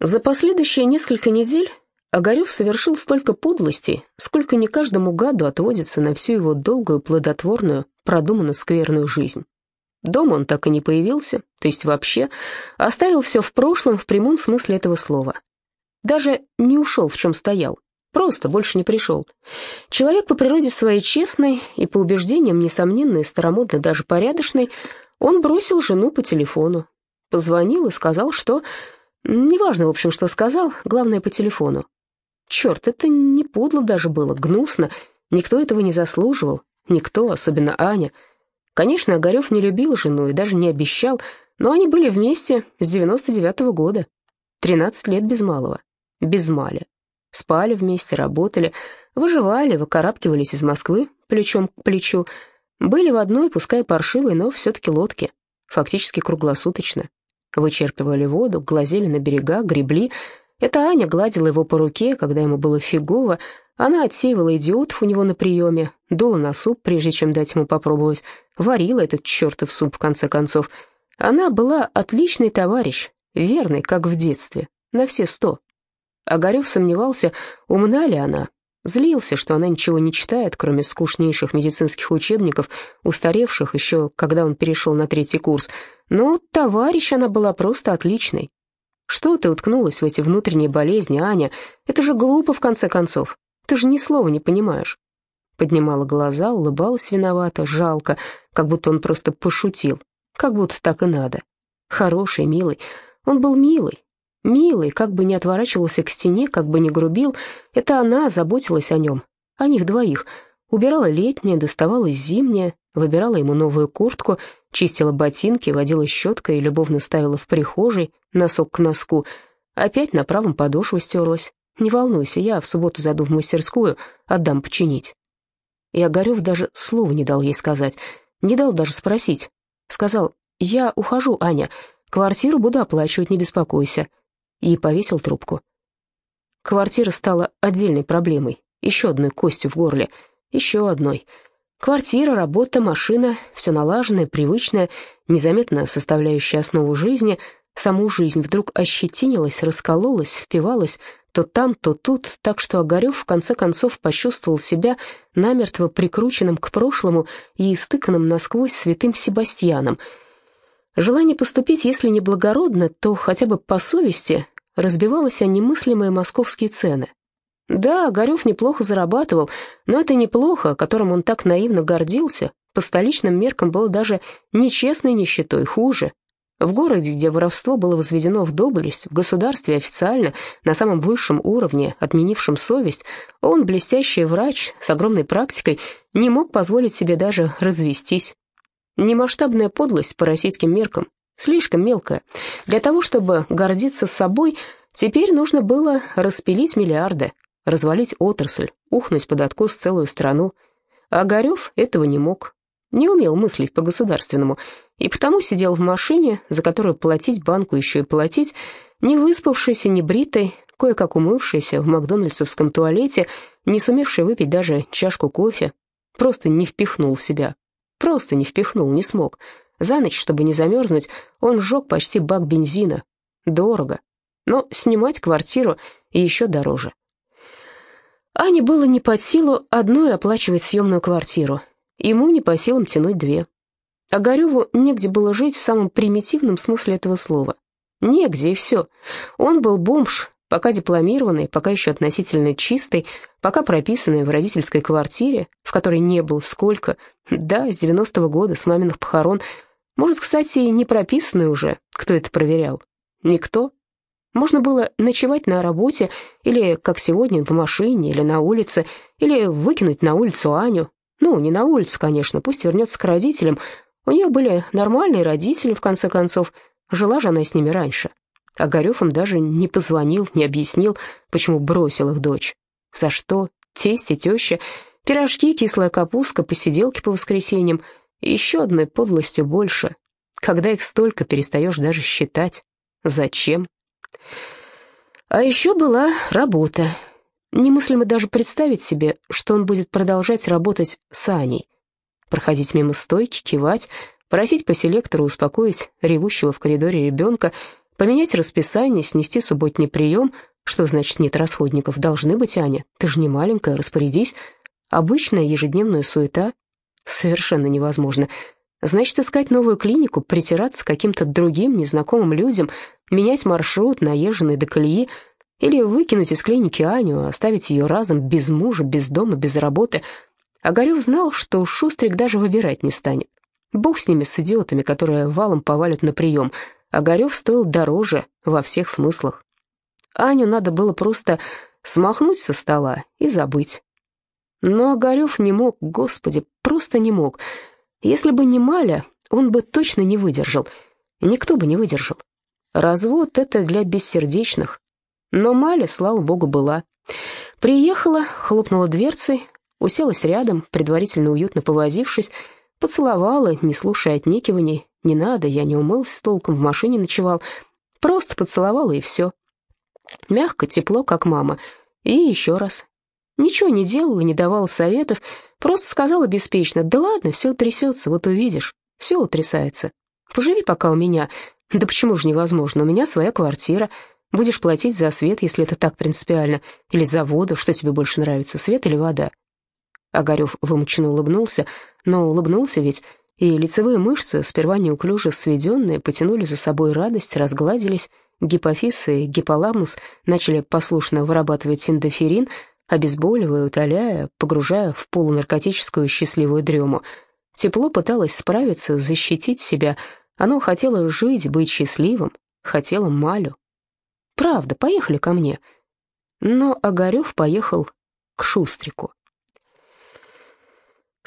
За последующие несколько недель Огарев совершил столько подлостей, сколько не каждому гаду отводится на всю его долгую, плодотворную, продуманно скверную жизнь. Дома он так и не появился, то есть вообще, оставил все в прошлом в прямом смысле этого слова. Даже не ушел, в чем стоял, просто больше не пришел. Человек по природе своей честный и по убеждениям, несомненно, и даже порядочный, он бросил жену по телефону, позвонил и сказал, что Неважно, в общем, что сказал, главное по телефону. Черт, это не подло даже было, гнусно. Никто этого не заслуживал. Никто, особенно Аня. Конечно, Огарев не любил жену и даже не обещал, но они были вместе с 99-го года. 13 лет без малого. Без маля. Спали вместе, работали, выживали, выкарабкивались из Москвы плечом к плечу. Были в одной, пускай паршивой, но все-таки лодке. Фактически круглосуточно. Вычерпывали воду, глазели на берега, гребли. Это Аня гладила его по руке, когда ему было фигово. Она отсеивала идиотов у него на приеме, дула на суп, прежде чем дать ему попробовать. Варила этот чертов суп, в конце концов. Она была отличный товарищ, верный, как в детстве, на все сто. Огарев сомневался, умна ли она, Злился, что она ничего не читает, кроме скучнейших медицинских учебников, устаревших еще, когда он перешел на третий курс. Но товарищ она была просто отличной. Что ты уткнулась в эти внутренние болезни, Аня? Это же глупо, в конце концов. Ты же ни слова не понимаешь. Поднимала глаза, улыбалась виновато, жалко, как будто он просто пошутил. Как будто так и надо. Хороший, милый. Он был милый, Милый, как бы не отворачивался к стене, как бы не грубил, это она заботилась о нем, о них двоих. Убирала летнее, доставала зимнее, выбирала ему новую куртку, чистила ботинки, водила щеткой и любовно ставила в прихожей, носок к носку. Опять на правом подошву стерлась. «Не волнуйся, я в субботу зайду в мастерскую, отдам починить». И Огарев даже слова не дал ей сказать, не дал даже спросить. Сказал, «Я ухожу, Аня, квартиру буду оплачивать, не беспокойся» и повесил трубку. Квартира стала отдельной проблемой, еще одной костью в горле, еще одной. Квартира, работа, машина, все налаженное, привычное, незаметно составляющее основу жизни, саму жизнь вдруг ощетинилась, раскололась, впивалась то там, то тут, так что Огарев в конце концов почувствовал себя намертво прикрученным к прошлому и истыканным насквозь святым Себастьяном — Желание поступить, если не благородно, то хотя бы по совести, разбивалось о немыслимые московские цены. Да, Огарев неплохо зарабатывал, но это неплохо, которым он так наивно гордился, по столичным меркам было даже нечестной нищетой, хуже. В городе, где воровство было возведено в доблесть, в государстве официально, на самом высшем уровне, отменившем совесть, он, блестящий врач с огромной практикой, не мог позволить себе даже развестись. Немасштабная подлость по российским меркам, слишком мелкая. Для того, чтобы гордиться собой, теперь нужно было распилить миллиарды, развалить отрасль, ухнуть под откос целую страну. А Огарев этого не мог, не умел мыслить по-государственному, и потому сидел в машине, за которую платить банку еще и платить, не выспавшийся, не бритый, кое-как умывшийся в макдональдсовском туалете, не сумевший выпить даже чашку кофе, просто не впихнул в себя Просто не впихнул, не смог. За ночь, чтобы не замерзнуть, он сжег почти бак бензина. Дорого. Но снимать квартиру еще дороже. Ане было не под силу одной оплачивать съемную квартиру. Ему не по силам тянуть две. А Гореву негде было жить в самом примитивном смысле этого слова. Негде, и все. Он был бомж, пока дипломированный, пока еще относительно чистый, пока прописанный в родительской квартире, в которой не был сколько, да, с 90-го года, с маминых похорон, может, кстати, и не прописанный уже, кто это проверял? Никто. Можно было ночевать на работе, или, как сегодня, в машине, или на улице, или выкинуть на улицу Аню. Ну, не на улицу, конечно, пусть вернется к родителям. У нее были нормальные родители, в конце концов. Жила же она с ними раньше. Огарев им даже не позвонил, не объяснил, почему бросил их дочь. За что? Тесть и теща, пирожки, кислая капустка, посиделки по воскресеньям. Еще одной подлостью больше. Когда их столько, перестаешь даже считать. Зачем? А еще была работа. Немыслимо даже представить себе, что он будет продолжать работать с Аней. Проходить мимо стойки, кивать, просить по селектору успокоить ревущего в коридоре ребенка — Поменять расписание, снести субботний прием. Что значит нет расходников? Должны быть, Аня. Ты же не маленькая, распорядись. Обычная ежедневная суета. Совершенно невозможно. Значит, искать новую клинику, притираться к каким-то другим незнакомым людям, менять маршрут, наезженный до колеи, или выкинуть из клиники Аню, оставить ее разом без мужа, без дома, без работы. Огарев знал, что Шустрик даже выбирать не станет. Бог с ними, с идиотами, которые валом повалят на прием. Огарев стоил дороже во всех смыслах. Аню надо было просто смахнуть со стола и забыть. Но Огарев не мог, господи, просто не мог. Если бы не Маля, он бы точно не выдержал. Никто бы не выдержал. Развод — это для бессердечных. Но Маля, слава богу, была. Приехала, хлопнула дверцей, уселась рядом, предварительно уютно повозившись, поцеловала, не слушая отнекиваний. «Не надо, я не умылся толком, в машине ночевал». Просто поцеловала, и все. Мягко, тепло, как мама. И еще раз. Ничего не делала, не давала советов, Просто сказала беспечно, да ладно, все трясется, вот увидишь, все утрясается. Поживи пока у меня. Да почему же невозможно, у меня своя квартира. Будешь платить за свет, если это так принципиально, или за воду, что тебе больше нравится, свет или вода. Огарев вымученно улыбнулся, но улыбнулся ведь, и лицевые мышцы, сперва неуклюже сведенные, потянули за собой радость, разгладились, гипофиз и гиполамус начали послушно вырабатывать эндоферин, обезболивая, утоляя, погружая в полунаркотическую счастливую дрему. Тепло пыталось справиться, защитить себя. Оно хотело жить, быть счастливым, хотело Малю. «Правда, поехали ко мне». Но Огарев поехал к Шустрику.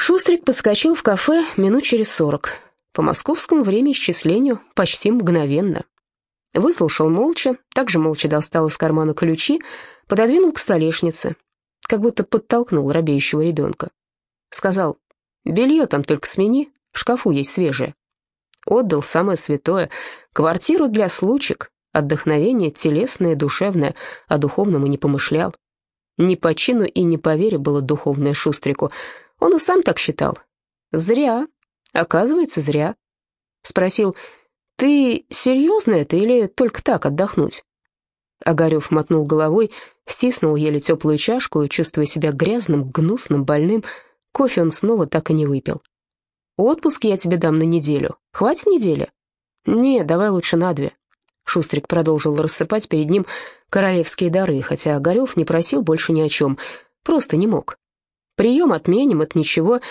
Шустрик подскочил в кафе минут через сорок. По московскому времени исчислению почти мгновенно. Выслушал молча, также молча достал из кармана ключи, пододвинул к столешнице, как будто подтолкнул робеющего ребенка. Сказал, белье там только смени, в шкафу есть свежее. Отдал самое святое, квартиру для случек, отдохновение телесное, душевное, о духовном и не помышлял. Ни по чину и не по вере было духовное Шустрику. Он и сам так считал. Зря. Оказывается, зря. Спросил, ты серьезно это или только так отдохнуть? Огарев мотнул головой, стиснул еле теплую чашку, чувствуя себя грязным, гнусным, больным. Кофе он снова так и не выпил. «Отпуск я тебе дам на неделю. Хватит недели?» «Не, давай лучше на две». Шустрик продолжил рассыпать перед ним королевские дары, хотя Огарев не просил больше ни о чем, просто не мог. «Прием отменим, это ничего.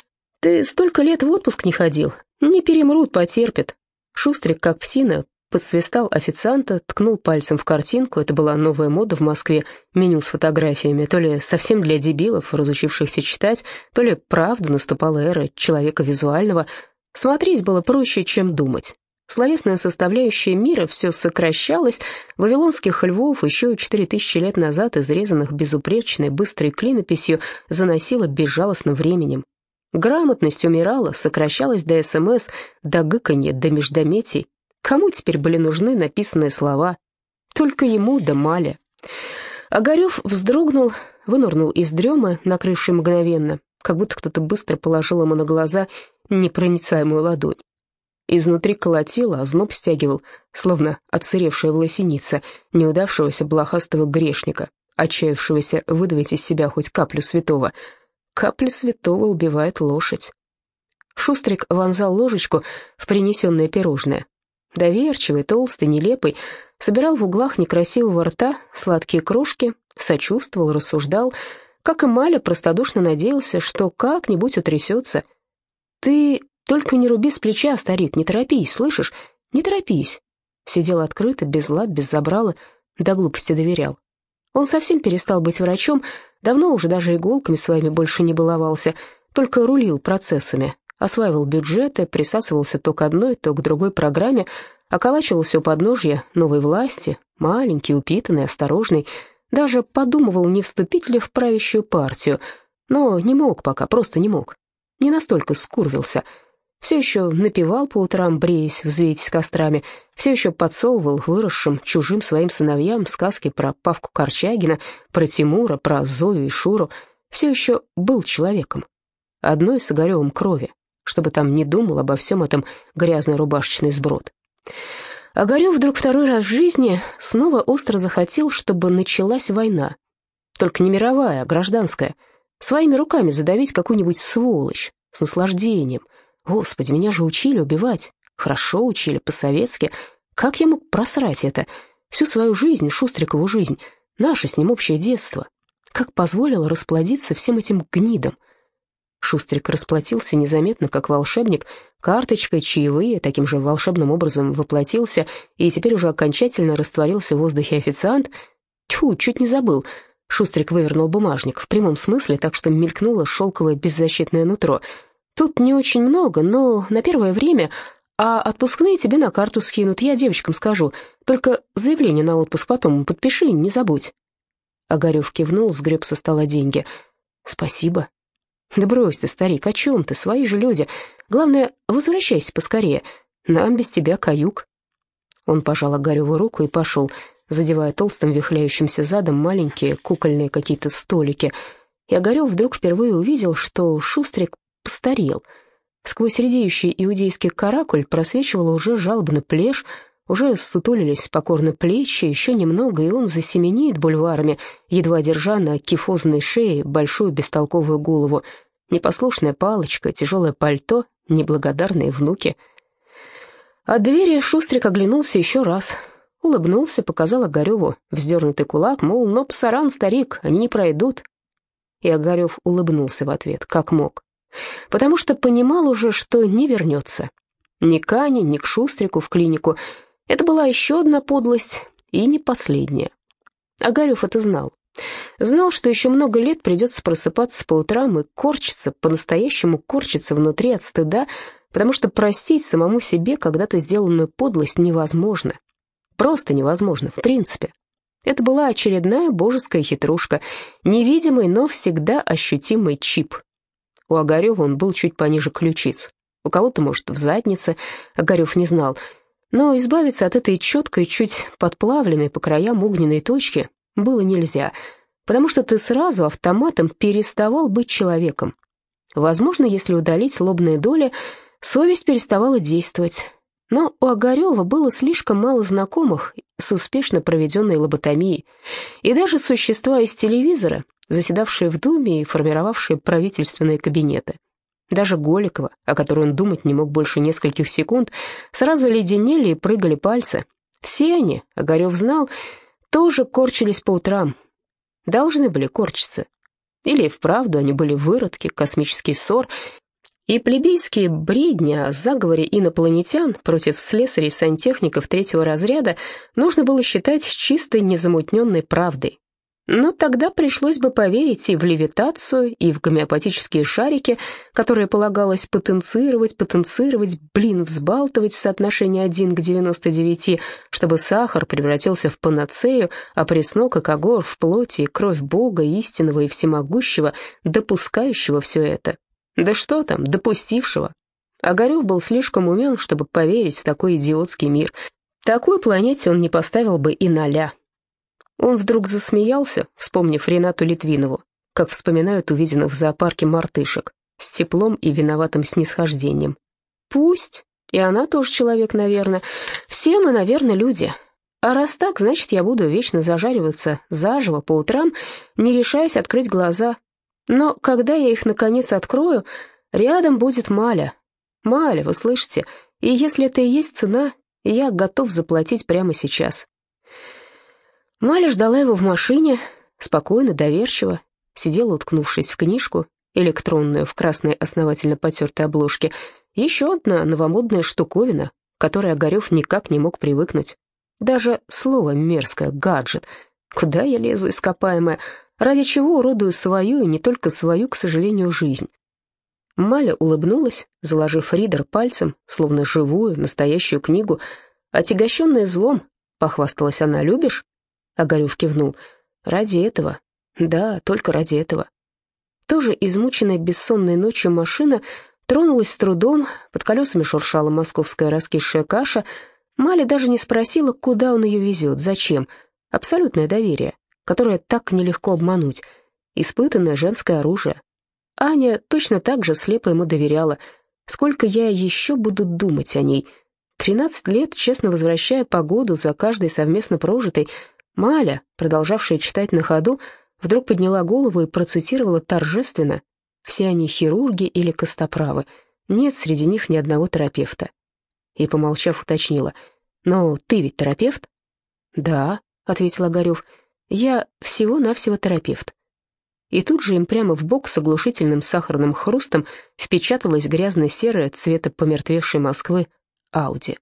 Ты столько лет в отпуск не ходил. Не перемрут, потерпят». Шустрик, как псина, Подсвистал официанта, ткнул пальцем в картинку. Это была новая мода в Москве, меню с фотографиями. То ли совсем для дебилов, разучившихся читать, то ли правда наступала эра человека визуального. Смотреть было проще, чем думать. Словесная составляющая мира все сокращалась. Вавилонских львов еще четыре тысячи лет назад, изрезанных безупречной, быстрой клинописью, заносило безжалостным временем. Грамотность умирала, сокращалась до СМС, до гыканья, до междометий. Кому теперь были нужны написанные слова? Только ему да Мале. Огарев вздрогнул, вынырнул из дремы, накрывшей мгновенно, как будто кто-то быстро положил ему на глаза непроницаемую ладонь. Изнутри колотило, а зноб стягивал, словно отсыревшая власеница неудавшегося блохастого грешника, отчаявшегося выдавить из себя хоть каплю святого. Капля святого убивает лошадь. Шустрик вонзал ложечку в принесенное пирожное, Доверчивый, толстый, нелепый, собирал в углах некрасивого рта сладкие крошки, сочувствовал, рассуждал, как и Маля простодушно надеялся, что как-нибудь утрясется. «Ты только не руби с плеча, старик, не торопись, слышишь? Не торопись!» Сидел открыто, без лад, без забрала, до глупости доверял. Он совсем перестал быть врачом, давно уже даже иголками своими больше не баловался, только рулил процессами, осваивал бюджеты, присасывался то к одной, то к другой программе, околачивался у подножья новой власти, маленький, упитанный, осторожный, даже подумывал, не вступить ли в правящую партию, но не мог пока, просто не мог. Не настолько скурвился. Все еще напевал по утрам, бреясь, взвейтесь кострами, все еще подсовывал выросшим чужим своим сыновьям сказки про Павку Корчагина, про Тимура, про Зою и Шуру, все еще был человеком, одной с Огаревым крови чтобы там не думал обо всем этом грязный рубашечный сброд. Огарев вдруг второй раз в жизни снова остро захотел, чтобы началась война. Только не мировая, а гражданская. Своими руками задавить какую-нибудь сволочь, с наслаждением. Господи, меня же учили убивать. Хорошо учили, по-советски. Как я мог просрать это? Всю свою жизнь, Шустрикову жизнь, наше с ним общее детство. Как позволило расплодиться всем этим гнидам? Шустрик расплатился незаметно, как волшебник, карточкой, чаевые, таким же волшебным образом воплотился и теперь уже окончательно растворился в воздухе официант. Тьфу, чуть не забыл. Шустрик вывернул бумажник, в прямом смысле, так что мелькнуло шелковое беззащитное нутро. Тут не очень много, но на первое время а отпускные тебе на карту скинут, я девочкам скажу. Только заявление на отпуск потом подпиши, не забудь». Огарев кивнул, сгреб со стола деньги. «Спасибо». «Да брось ты, старик, о чем ты? Свои же люди. Главное, возвращайся поскорее. Нам без тебя каюк». Он пожал Огареву руку и пошел, задевая толстым вихляющимся задом маленькие кукольные какие-то столики. И Огарев вдруг впервые увидел, что Шустрик постарел — Сквозь редеющий иудейский каракуль просвечивала уже жалобно плешь, уже сутулились покорно плечи, еще немного, и он засеменит бульварами, едва держа на кифозной шее большую бестолковую голову. Непослушная палочка, тяжелое пальто, неблагодарные внуки. От двери Шустрик оглянулся еще раз. Улыбнулся, показал Огареву вздернутый кулак, мол, но псаран, старик, они не пройдут. И Огарев улыбнулся в ответ, как мог потому что понимал уже, что не вернется. Ни к Ане, ни к Шустрику в клинику. Это была еще одна подлость, и не последняя. Агарев это знал. Знал, что еще много лет придется просыпаться по утрам и корчиться, по-настоящему корчиться внутри от стыда, потому что простить самому себе когда-то сделанную подлость невозможно. Просто невозможно, в принципе. Это была очередная божеская хитрушка, невидимый, но всегда ощутимый чип, у Огарева он был чуть пониже ключиц. У кого-то, может, в заднице, Огарев не знал. Но избавиться от этой четкой, чуть подплавленной по краям огненной точки было нельзя, потому что ты сразу автоматом переставал быть человеком. Возможно, если удалить лобные доли, совесть переставала действовать. Но у Огарева было слишком мало знакомых с успешно проведенной лоботомией. И даже существа из телевизора, заседавшие в Думе и формировавшие правительственные кабинеты. Даже Голикова, о которой он думать не мог больше нескольких секунд, сразу леденели и прыгали пальцы. Все они, Огарев знал, тоже корчились по утрам. Должны были корчиться. Или вправду они были выродки, космический ссор, и плебейские бредни о заговоре инопланетян против слесарей-сантехников третьего разряда нужно было считать чистой незамутненной правдой, но тогда пришлось бы поверить и в левитацию, и в гомеопатические шарики, которые полагалось потенцировать, потенцировать, блин, взбалтывать в соотношении 1 к 99, чтобы сахар превратился в панацею, а преснок и когор в плоти и кровь Бога, истинного и всемогущего, допускающего все это. Да что там, допустившего. Огарев был слишком умен, чтобы поверить в такой идиотский мир. Такой планете он не поставил бы и ноля. Он вдруг засмеялся, вспомнив Ренату Литвинову, как вспоминают увиденных в зоопарке мартышек, с теплом и виноватым снисхождением. «Пусть. И она тоже человек, наверное. Все мы, наверное, люди. А раз так, значит, я буду вечно зажариваться заживо по утрам, не решаясь открыть глаза. Но когда я их, наконец, открою, рядом будет Маля. Маля, вы слышите? И если это и есть цена, я готов заплатить прямо сейчас». Маля ждала его в машине, спокойно, доверчиво, сидела, уткнувшись в книжку, электронную, в красной основательно потертой обложке. Еще одна новомодная штуковина, которой Огарев никак не мог привыкнуть. Даже слово мерзкое «гаджет». Куда я лезу, ископаемое? Ради чего уродую свою и не только свою, к сожалению, жизнь? Маля улыбнулась, заложив ридер пальцем, словно живую, настоящую книгу. Отягощенная злом, похвасталась она, любишь? Огарев кивнул. «Ради этого? Да, только ради этого». Тоже измученная бессонной ночью машина тронулась с трудом, под колесами шуршала московская раскисшая каша. Маля даже не спросила, куда он ее везет, зачем. Абсолютное доверие, которое так нелегко обмануть. Испытанное женское оружие. Аня точно так же слепо ему доверяла. Сколько я еще буду думать о ней? 13 лет, честно возвращая погоду за каждой совместно прожитой, Маля, продолжавшая читать на ходу, вдруг подняла голову и процитировала торжественно «Все они хирурги или костоправы, нет среди них ни одного терапевта». И, помолчав, уточнила «Но ты ведь терапевт?» «Да», — ответил Огарев, — «я всего-навсего терапевт». И тут же им прямо в бок с оглушительным сахарным хрустом впечаталась грязно-серая цвета помертвевшей Москвы Ауди.